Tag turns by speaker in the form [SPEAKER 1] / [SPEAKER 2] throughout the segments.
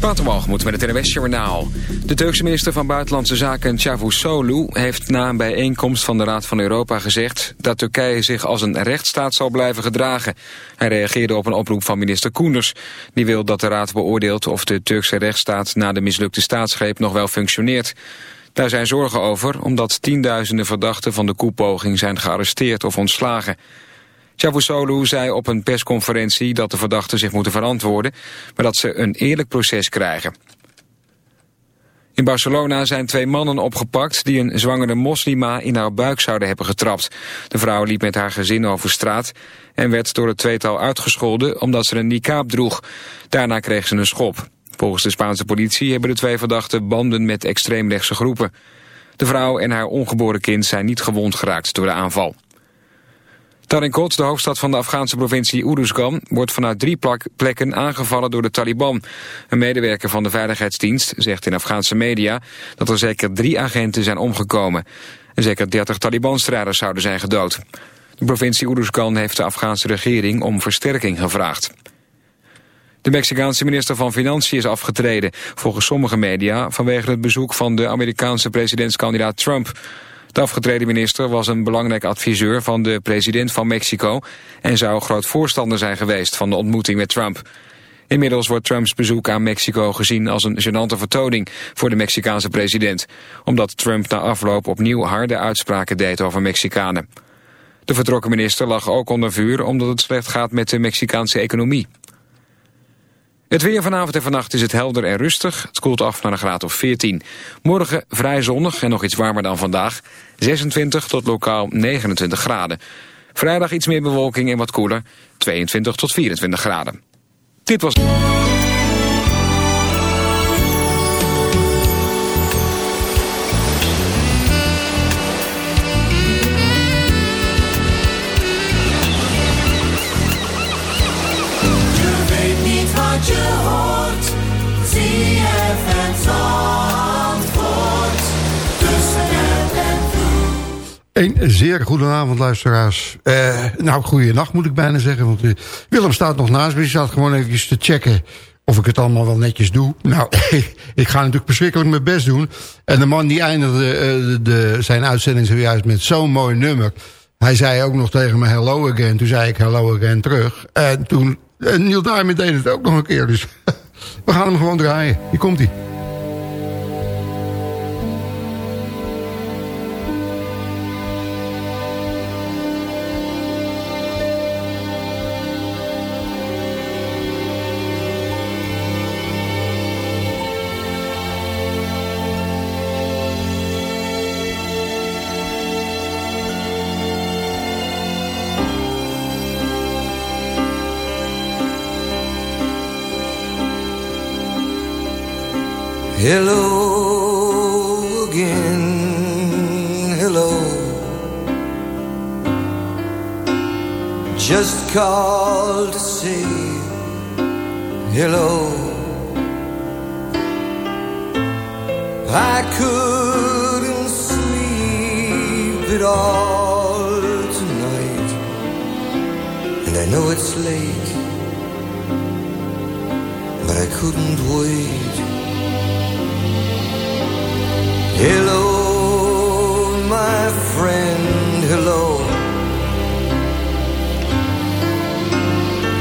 [SPEAKER 1] Waterwalgemoed met het NWS Journaal. De Turkse minister van Buitenlandse Zaken Çavuşoğlu heeft na een bijeenkomst van de Raad van Europa gezegd dat Turkije zich als een rechtsstaat zal blijven gedragen. Hij reageerde op een oproep van minister Koenders. Die wil dat de Raad beoordeelt of de Turkse rechtsstaat na de mislukte staatsgreep nog wel functioneert. Daar zijn zorgen over omdat tienduizenden verdachten van de koepoging zijn gearresteerd of ontslagen. Chavusolu zei op een persconferentie dat de verdachten zich moeten verantwoorden, maar dat ze een eerlijk proces krijgen. In Barcelona zijn twee mannen opgepakt die een zwangere moslima in haar buik zouden hebben getrapt. De vrouw liep met haar gezin over straat en werd door het tweetal uitgescholden omdat ze een niqab droeg. Daarna kreeg ze een schop. Volgens de Spaanse politie hebben de twee verdachten banden met extreemrechtse groepen. De vrouw en haar ongeboren kind zijn niet gewond geraakt door de aanval. Tarinkot, de hoofdstad van de Afghaanse provincie Uruzgan, wordt vanuit drie plekken aangevallen door de Taliban. Een medewerker van de Veiligheidsdienst zegt in Afghaanse media dat er zeker drie agenten zijn omgekomen. En zeker 30 Taliban-strijders zouden zijn gedood. De provincie Uruzgan heeft de Afghaanse regering om versterking gevraagd. De Mexicaanse minister van Financiën is afgetreden, volgens sommige media, vanwege het bezoek van de Amerikaanse presidentskandidaat Trump. De afgetreden minister was een belangrijk adviseur van de president van Mexico... en zou groot voorstander zijn geweest van de ontmoeting met Trump. Inmiddels wordt Trumps bezoek aan Mexico gezien als een gênante vertoning voor de Mexicaanse president, omdat Trump na afloop opnieuw harde uitspraken deed over Mexicanen. De vertrokken minister lag ook onder vuur omdat het slecht gaat met de Mexicaanse economie. Het weer vanavond en vannacht is het helder en rustig. Het koelt af naar een graad of 14. Morgen vrij zonnig en nog iets warmer dan vandaag. 26 tot lokaal 29 graden. Vrijdag iets meer bewolking en wat koeler. 22 tot 24 graden. Dit was...
[SPEAKER 2] Een zeer goede avond, luisteraars. Uh, nou, goede nacht moet ik bijna zeggen. Want uh, Willem staat nog naast me. Die staat gewoon even te checken of ik het allemaal wel netjes doe. Nou, ik ga natuurlijk verschrikkelijk mijn best doen. En de man die eindigde uh, de, zijn uitzending zojuist met zo'n mooi nummer. Hij zei ook nog tegen me hello again. Toen zei ik hello again terug. En toen, Neil Diamond deed het ook nog een keer. Dus we gaan hem gewoon draaien. Hier komt hij.
[SPEAKER 3] Called to say hello. I couldn't sleep at all tonight, and I know it's late, but I couldn't wait. Hello,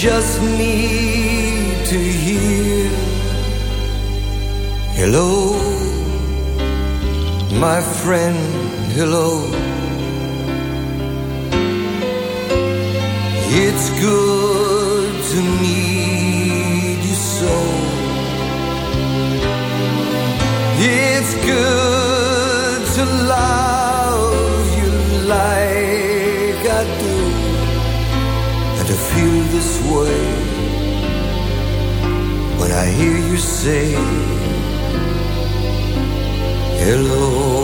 [SPEAKER 3] Just need to hear Hello, my friend, hello. It's good this way when I hear you say hello.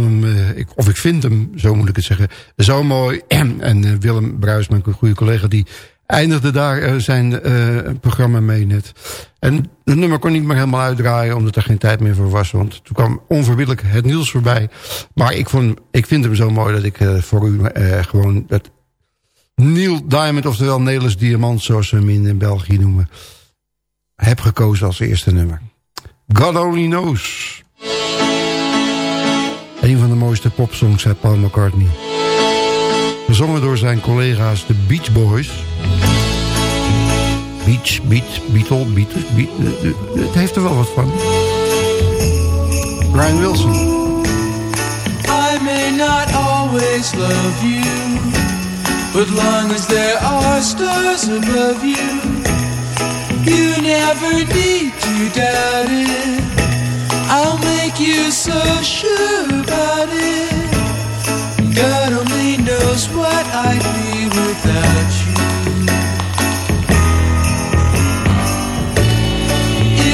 [SPEAKER 2] Uh, ik, of ik vind hem, zo moet ik het zeggen, zo mooi. en uh, Willem Bruis, mijn goede collega, die eindigde daar uh, zijn programma mee net. En het nummer kon niet meer helemaal uitdraaien... omdat er geen tijd meer voor was. Want toen kwam onverbiddelijk het Niels voorbij. Maar ik, vond, ik vind hem zo mooi dat ik voor u gewoon... dat Neil Diamond, oftewel Nelis Diamant... zoals ze hem in België noemen... heb gekozen als eerste nummer. God Only Knows. Een van de mooiste popsongs, zei Paul McCartney. Gezongen door zijn collega's de Beach Boys... Beach, Beat, Beatle, Beatles. Beat, het heeft er wel wat van. Brian Wilson.
[SPEAKER 4] I may not always love you But long as there are stars above you You never need to doubt it I'll make you so sure about it. God only knows what I'd be without you.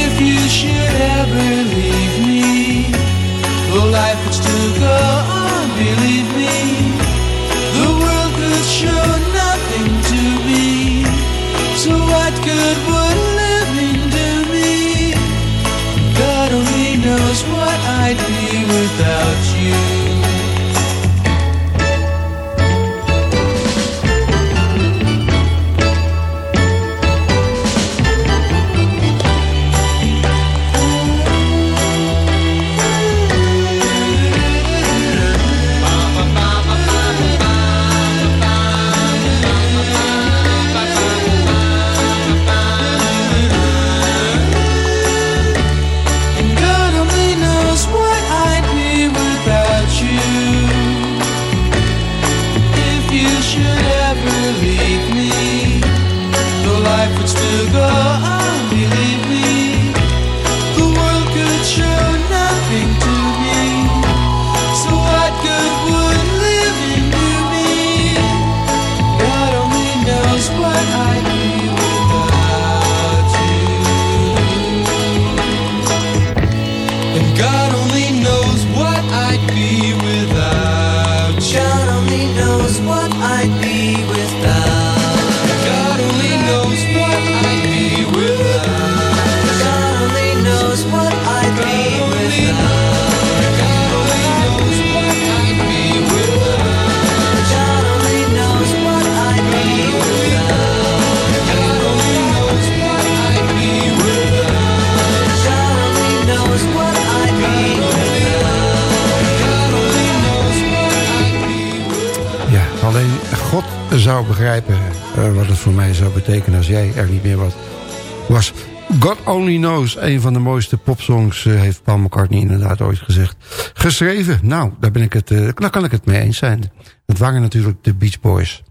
[SPEAKER 4] If you should ever leave me, the life would still go on, believe
[SPEAKER 2] zou begrijpen uh, wat het voor mij zou betekenen als jij er niet meer wat was. God Only Knows, een van de mooiste popsongs... Uh, heeft Paul McCartney inderdaad ooit gezegd. Geschreven, nou, daar, ben ik het, uh, daar kan ik het mee eens zijn. Het waren natuurlijk de Beach Boys.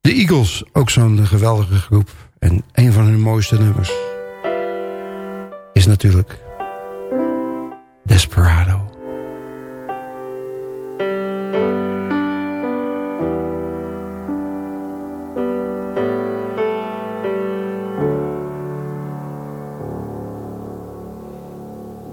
[SPEAKER 2] De Eagles, ook zo'n geweldige groep. En een van hun mooiste nummers... is natuurlijk... Desperado.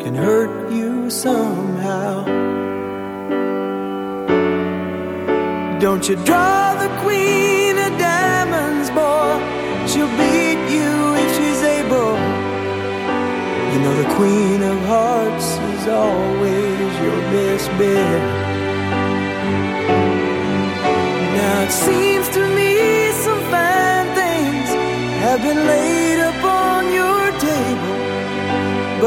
[SPEAKER 5] can hurt you somehow. Don't you draw the queen of diamonds, boy? She'll beat you if she's able. You know the queen of hearts is always your best bet. Now it seems to me some fine things have been laid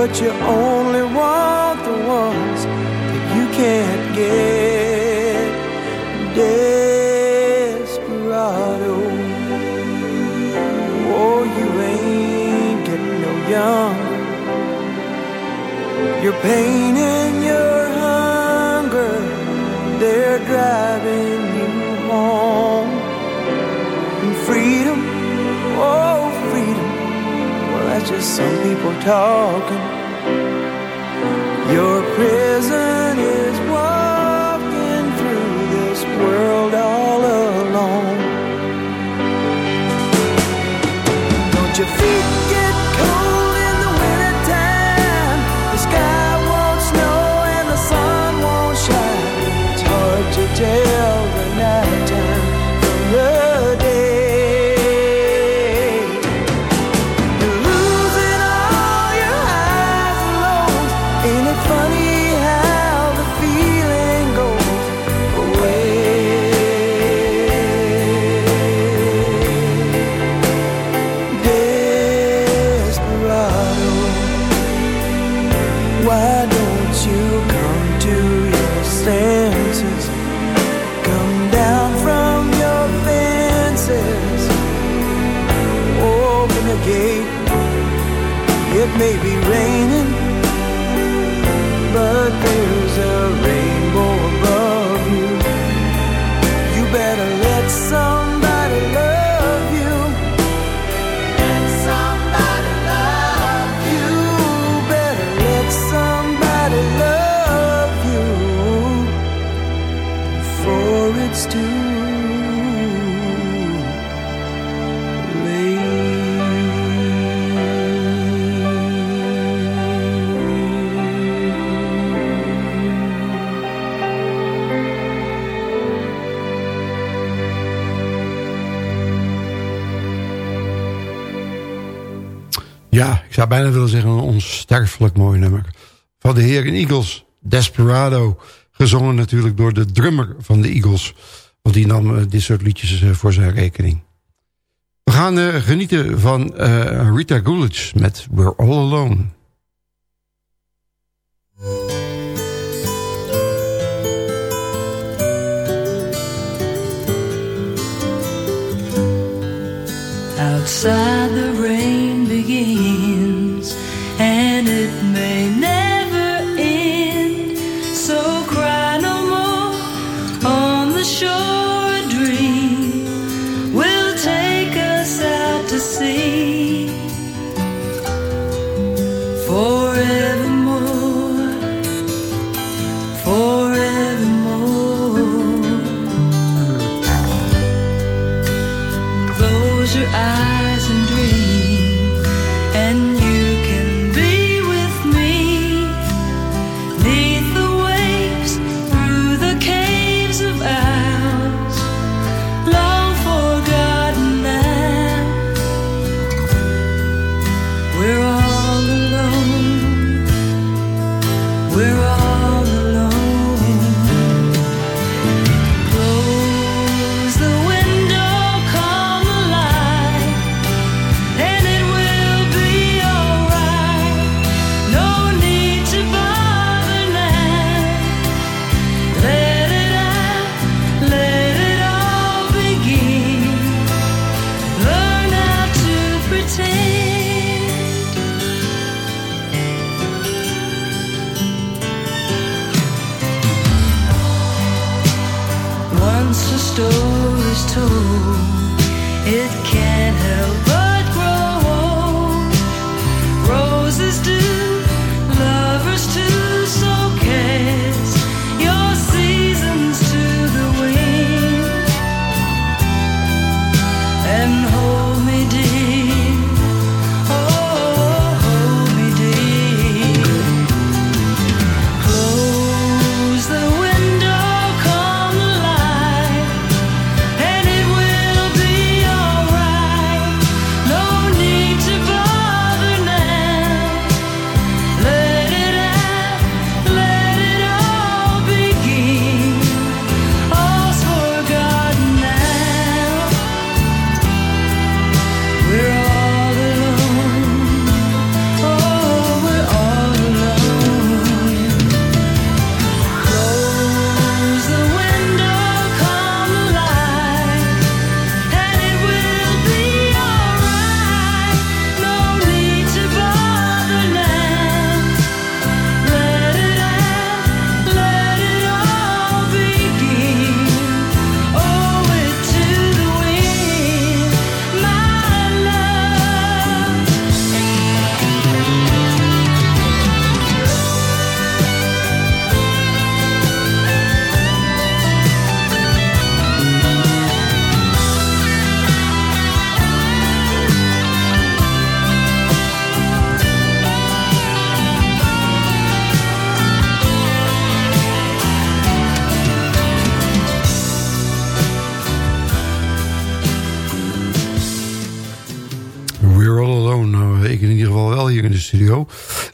[SPEAKER 5] but you only want the ones that you can't get. Desperado, oh, you ain't getting no younger. Your pain and your hunger, they're driving you home. And freedom, oh, freedom well, that's just some people talking. Your prison
[SPEAKER 2] zou bijna willen zeggen een onsterfelijk mooi nummer. Van de heren Eagles, Desperado. Gezongen natuurlijk door de drummer van de Eagles. Want die nam eh, dit soort liedjes eh, voor zijn rekening. We gaan eh, genieten van Rita Coolidge met We're All Alone.
[SPEAKER 6] Outside the
[SPEAKER 2] Uh,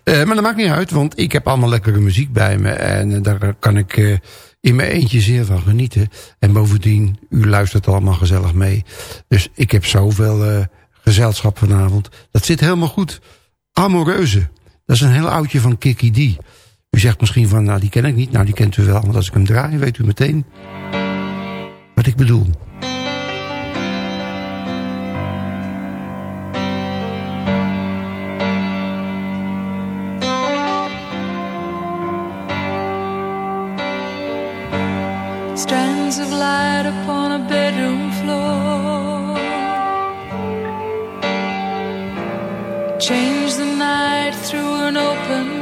[SPEAKER 2] maar dat maakt niet uit, want ik heb allemaal lekkere muziek bij me. En uh, daar kan ik uh, in mijn eentje zeer van genieten. En bovendien, u luistert allemaal gezellig mee. Dus ik heb zoveel gezelschap vanavond. Dat zit helemaal goed. Amoreuze. Dat is een heel oudje van Kiki D. U zegt misschien van, nou die ken ik niet. Nou die kent u wel, want als ik hem draai weet u meteen wat ik bedoel.
[SPEAKER 6] Of light upon a bedroom floor. Change the night through an open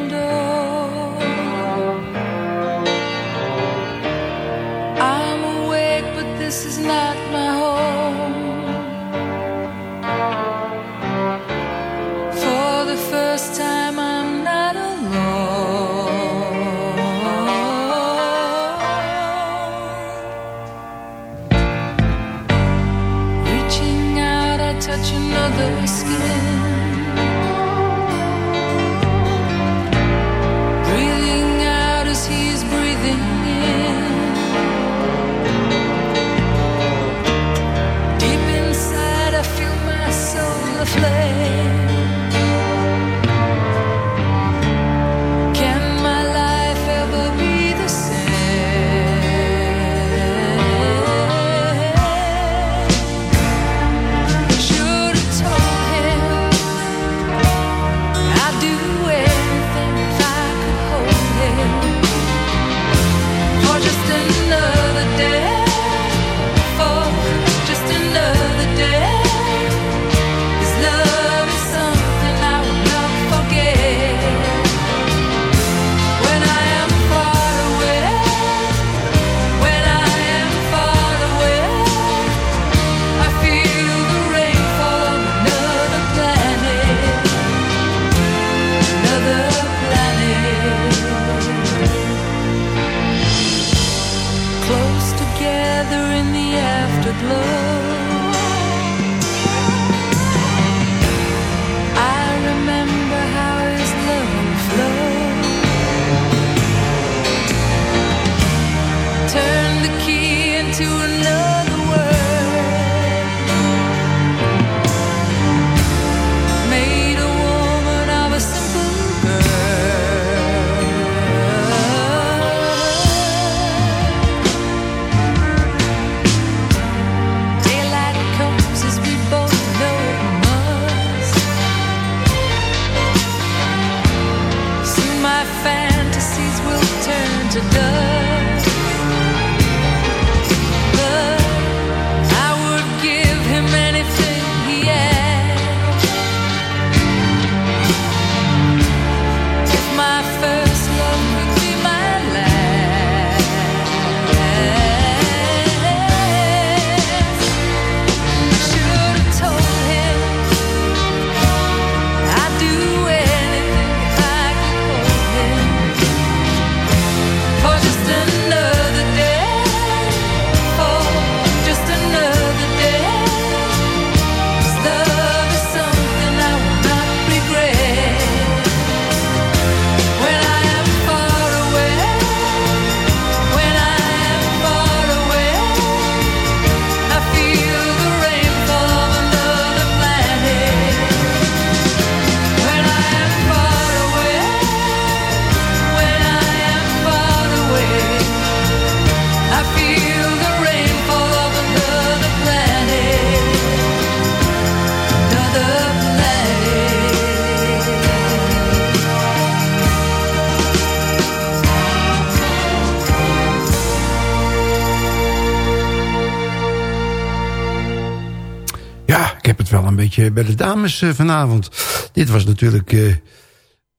[SPEAKER 2] bij de dames eh, vanavond. Dit was natuurlijk... eh,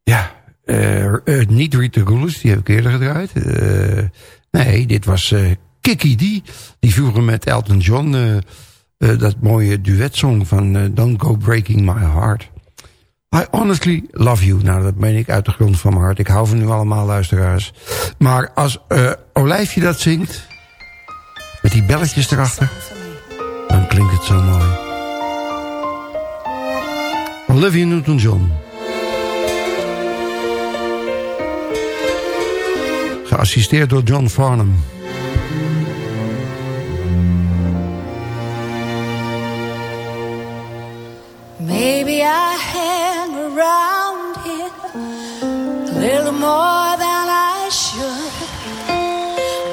[SPEAKER 2] ja, eh, niet Rita Goulus, die heb ik eerder gedraaid. Nee, dit was Kiki D. Die vroeger met Elton John... dat mooie duetsong van Don't Go Breaking My Heart. I honestly love you. Nou, dat meen ik uit de grond van mijn hart. Ik hou van u allemaal, luisteraars. Maar als Olijfje dat zingt... met die belletjes erachter... dan klinkt het zo mooi. Olivia Newton-John. Geassisteerd door John Farnham.
[SPEAKER 6] Maybe I hang around here a little more than I should.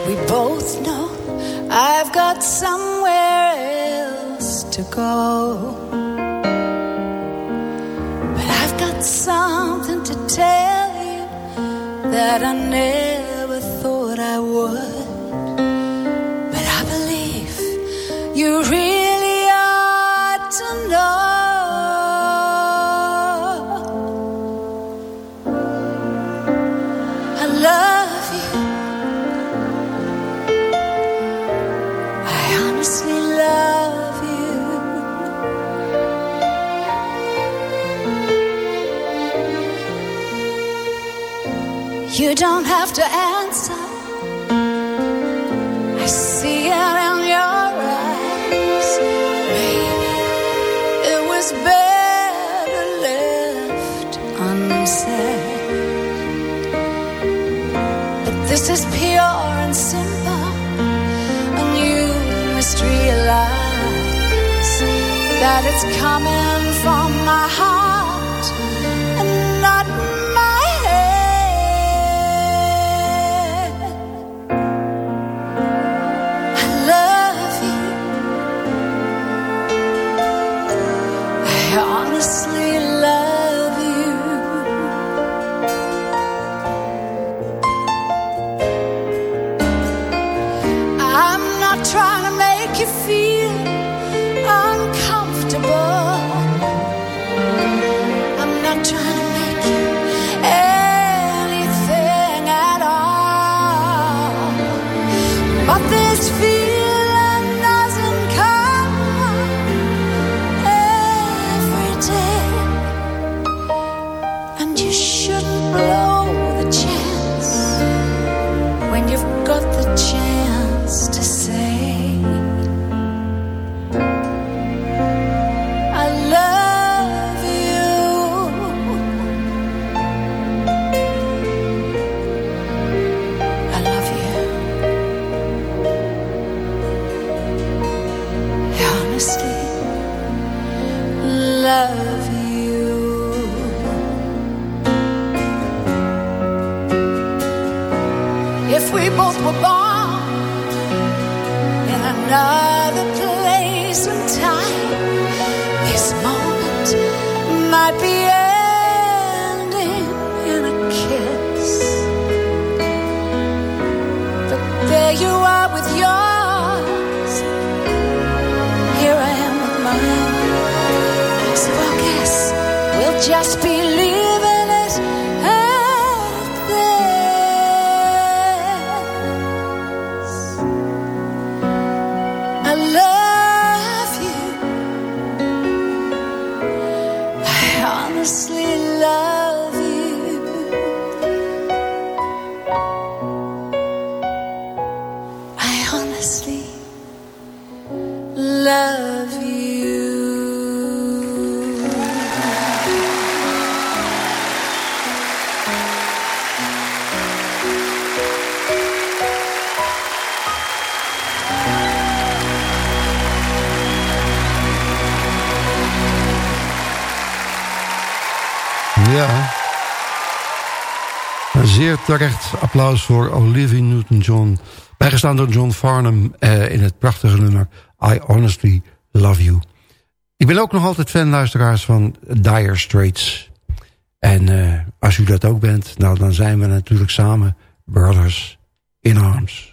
[SPEAKER 6] We both know I've got somewhere else to go. That I never that it's coming from my heart
[SPEAKER 2] Ja. Een zeer terecht applaus voor Olivia Newton-John. Bijgestaan door John Farnham eh, in het prachtige nummer I Honestly Love You. Ik ben ook nog altijd fan, luisteraars, van Dire Straits. En eh, als u dat ook bent, nou dan zijn we natuurlijk samen Brothers in Arms.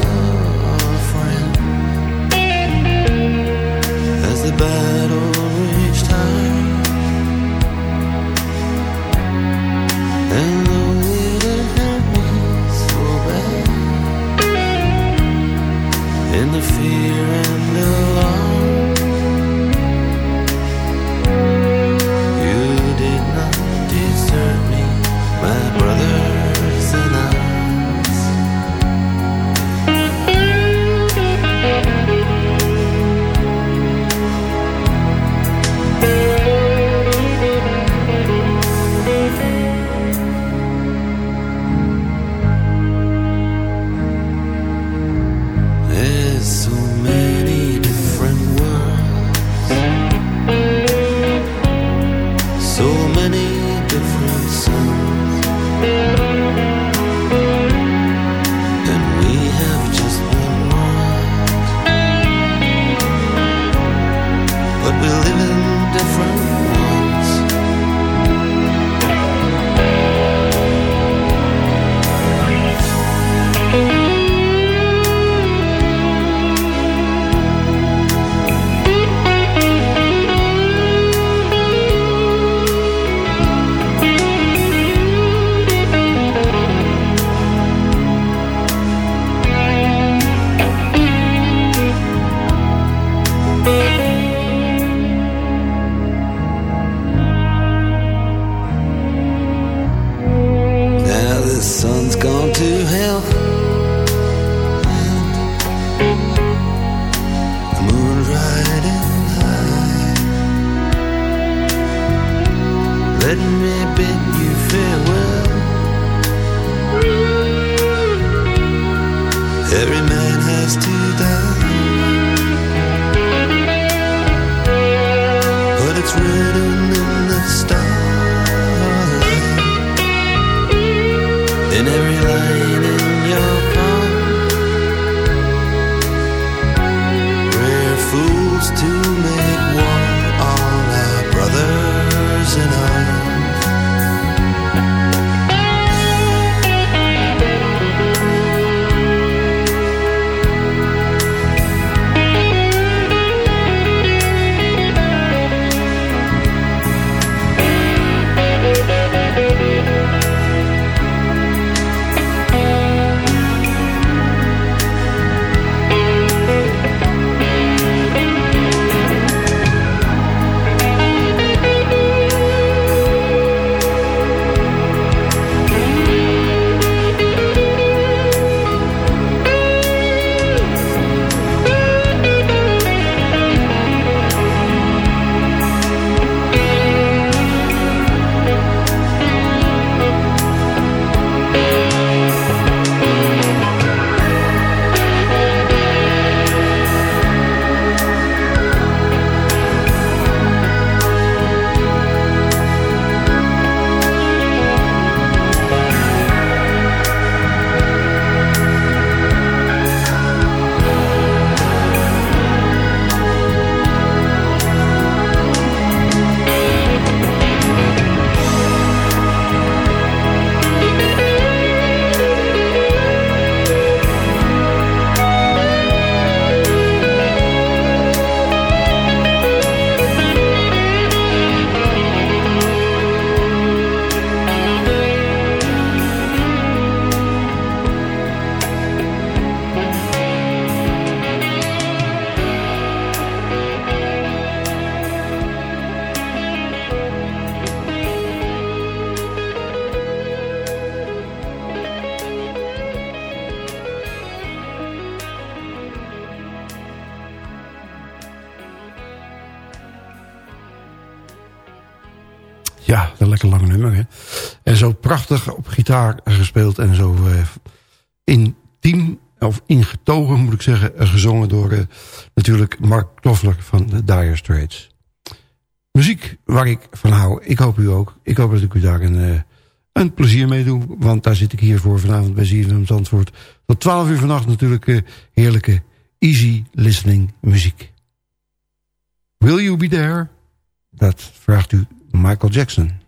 [SPEAKER 7] natuurlijk Mark Knopfler van Dire Straits. Muziek waar ik van hou, ik hoop u ook. Ik hoop dat ik u daar een, uh, een plezier mee doe, want daar zit ik hier voor vanavond bij ZFM Zandvoort. Tot 12 uur vannacht natuurlijk heerlijke easy listening muziek. Will you be there? Dat vraagt u Michael Jackson.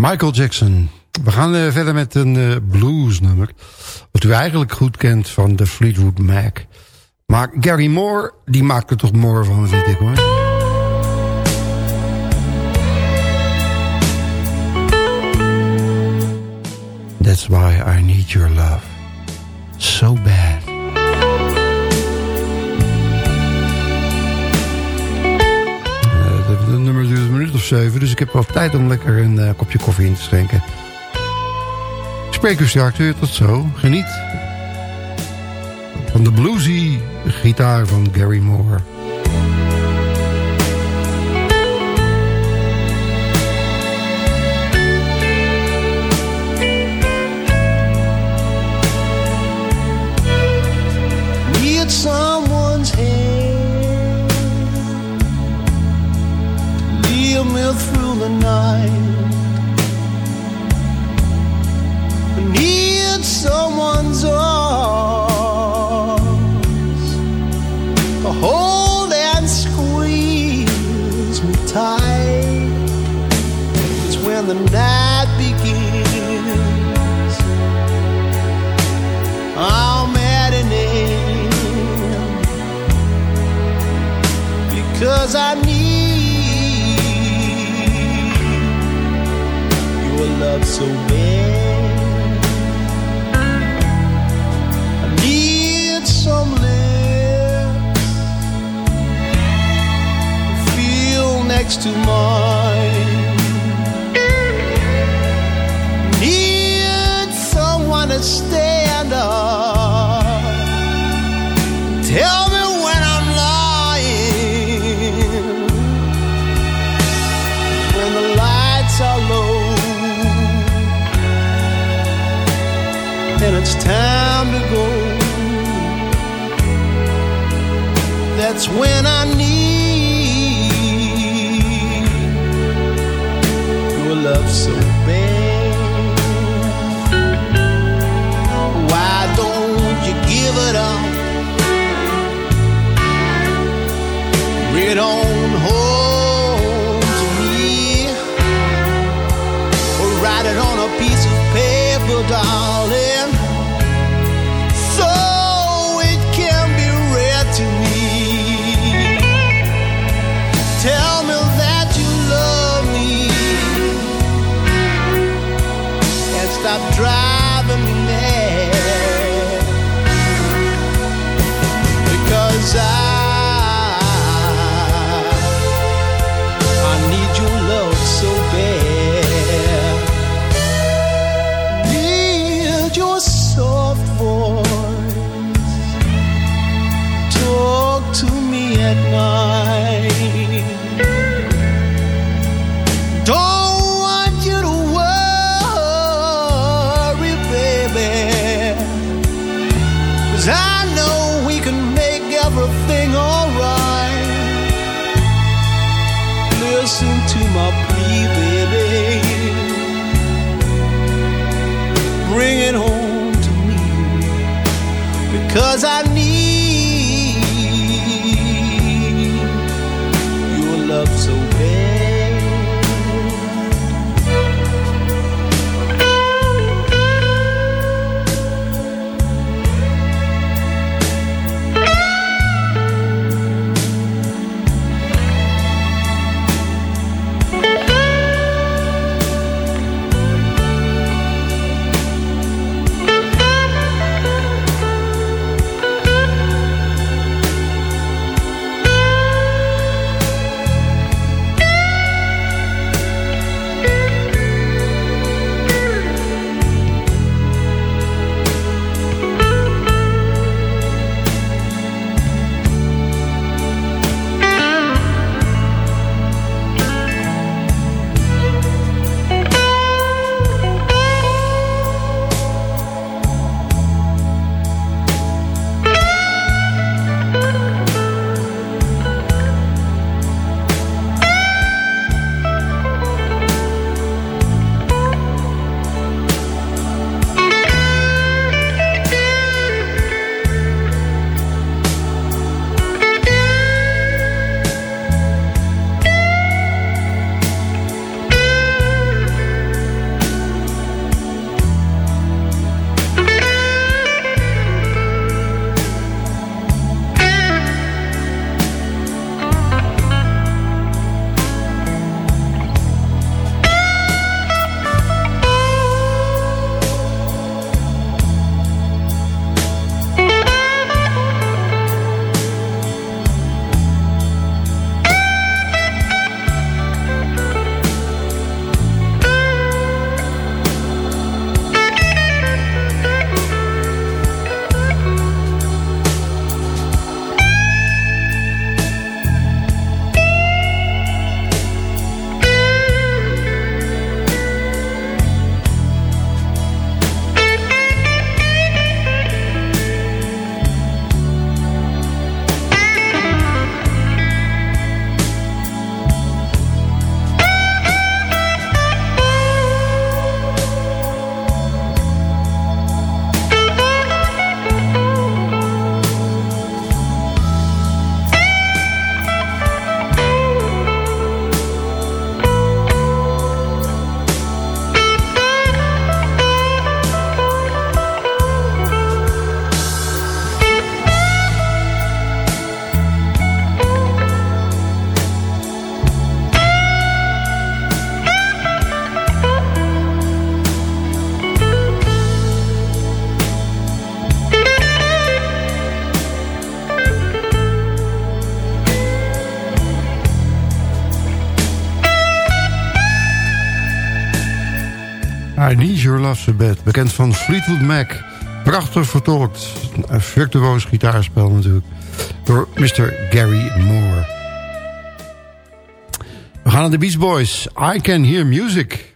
[SPEAKER 7] Michael Jackson. We gaan eh, verder met een eh, bluesnummer. Wat u eigenlijk goed kent van de Fleetwood Mac. Maar Gary Moore, die maakt er toch more van, vind ik hoor. That's why I need your love. So bad. Zeven, dus ik heb wel tijd om lekker een eh, kopje koffie in te schenken. Spreek u straks tot zo. Geniet van de bluesy gitaar van Gary Moore.
[SPEAKER 8] De will through the night. I need someone's arms to hold and squeeze me tight. It's when the night begins. I'm at an end because I need. love so bad. I need some lips to feel next to mine. Need someone to stay. that's when I need your love so Cause
[SPEAKER 2] I need Bekend van Fleetwood Mac. Prachtig vertolkt, een virtuoos gitaarspel natuurlijk, door Mr. Gary Moore. We gaan naar de Beach Boys, I Can Hear Music.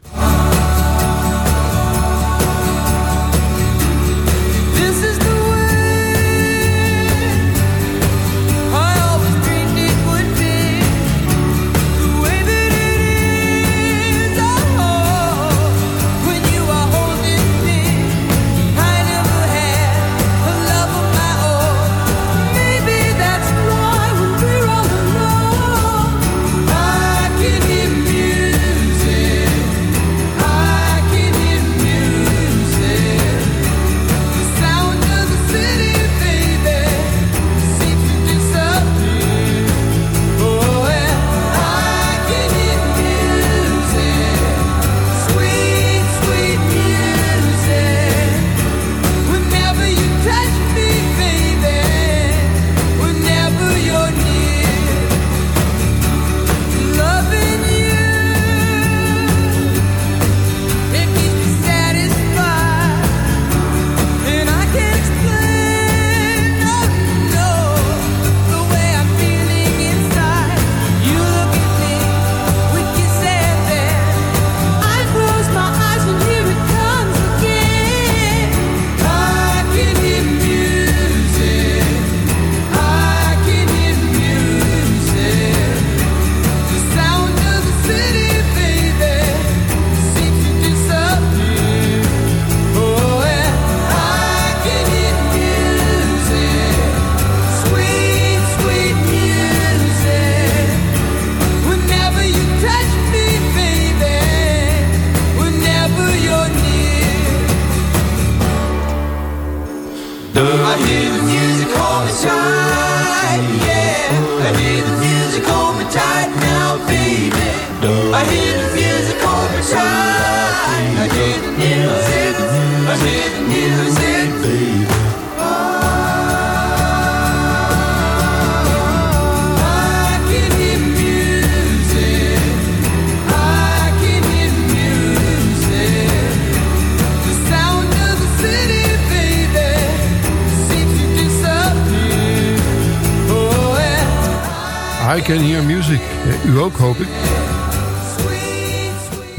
[SPEAKER 5] can hear music.
[SPEAKER 2] Eh, u ook, hoop ik.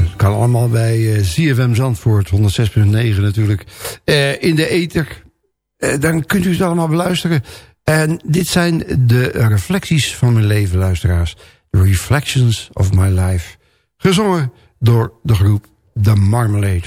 [SPEAKER 2] Het kan allemaal bij eh, ZFM Zandvoort, 106.9 natuurlijk. Eh, in de ether. Dan kunt u het allemaal beluisteren. En dit zijn de reflecties van mijn leven, luisteraars. The Reflections of My Life. Gezongen door de groep The
[SPEAKER 5] Marmalade.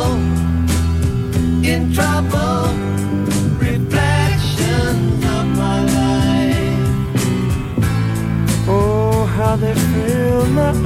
[SPEAKER 3] my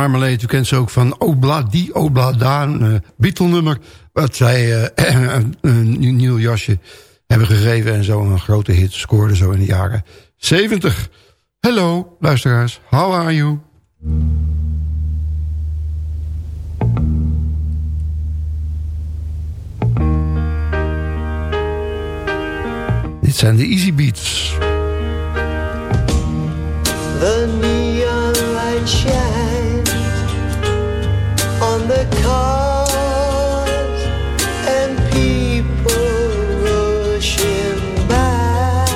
[SPEAKER 2] Marmalade, u kent ze ook van Obla die, Obla uh, Beatle-nummer. Wat zij uh, een, nieuw jasje hebben gegeven en zo een grote hit scoorde zo in de jaren 70. Hallo, luisteraars, how are you? Dit zijn de Easy Beats.
[SPEAKER 3] The neon light shines on the cars and people rushing by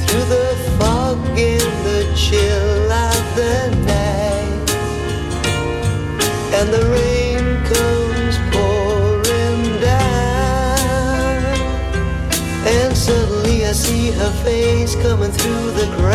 [SPEAKER 3] through the fog and the chill of the night, and the rain comes pouring down, and suddenly I see her face coming through the crowd.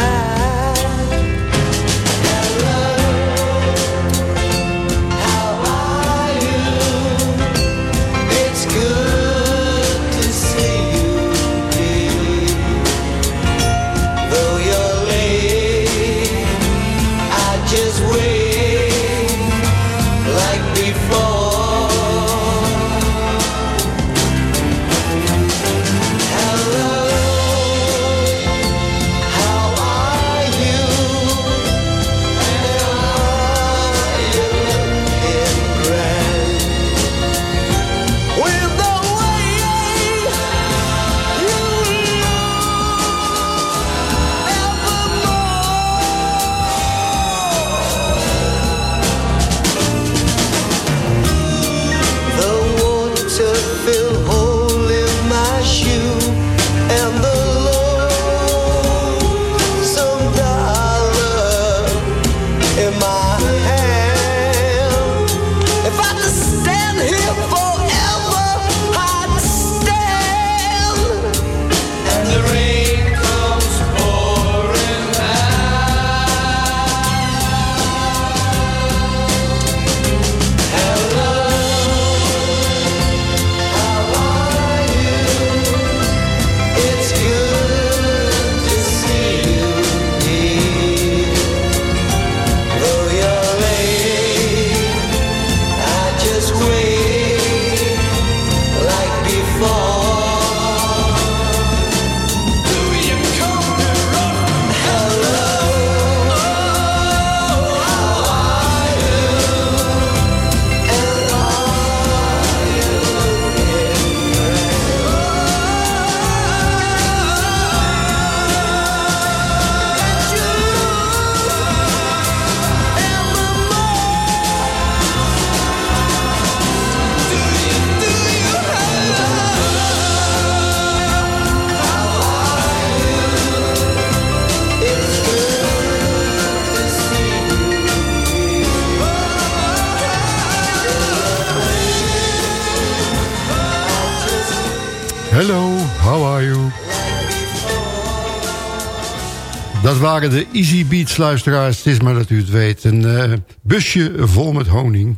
[SPEAKER 2] Waren de Easy Beats luisteraars. Het is maar dat u het weet. Een eh, busje vol met honing.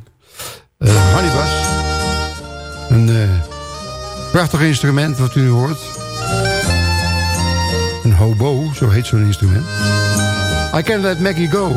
[SPEAKER 2] Uh, Hannibas. Een eh, prachtig instrument wat u nu hoort. Een hobo, zo heet zo'n instrument. I Can't Let Maggie Go.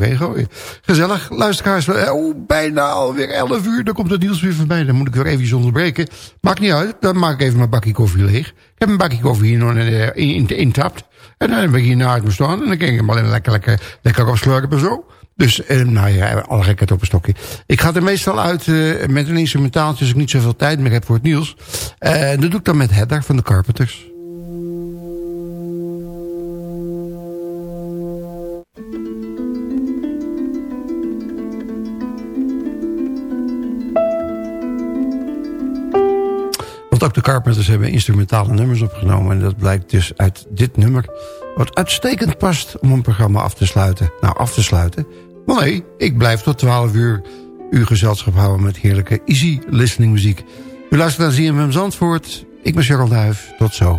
[SPEAKER 2] Overheen gooien. Gezellig, luisteraars. Oh, bijna alweer 11 uur. Dan komt het nieuws weer voorbij. Dan moet ik weer even onderbreken. Maakt niet uit. Dan maak ik even mijn bakje koffie leeg. Ik heb een bakje koffie hier nog in, in, in, intapt. En dan heb ik hier naast me staan. En dan kan ik hem alleen lekker, lekker, lekker opslurpen zo. Dus, eh, nou ja, alle gekheid op een stokje. Ik ga er meestal uit eh, met een instrumentaaltje... als ik niet zoveel tijd meer heb voor het nieuws. Eh, dat doe ik dan met Heather van de Carpenters. Want ook de Carpenters hebben instrumentale nummers opgenomen. En dat blijkt dus uit dit nummer. Wat uitstekend past om een programma af te sluiten. Nou, af te sluiten. Maar nee, ik blijf tot 12 uur uw gezelschap houden met heerlijke easy listening muziek. U luistert naar ZFM Zandvoort. Ik ben Cheryl Duif. Tot zo.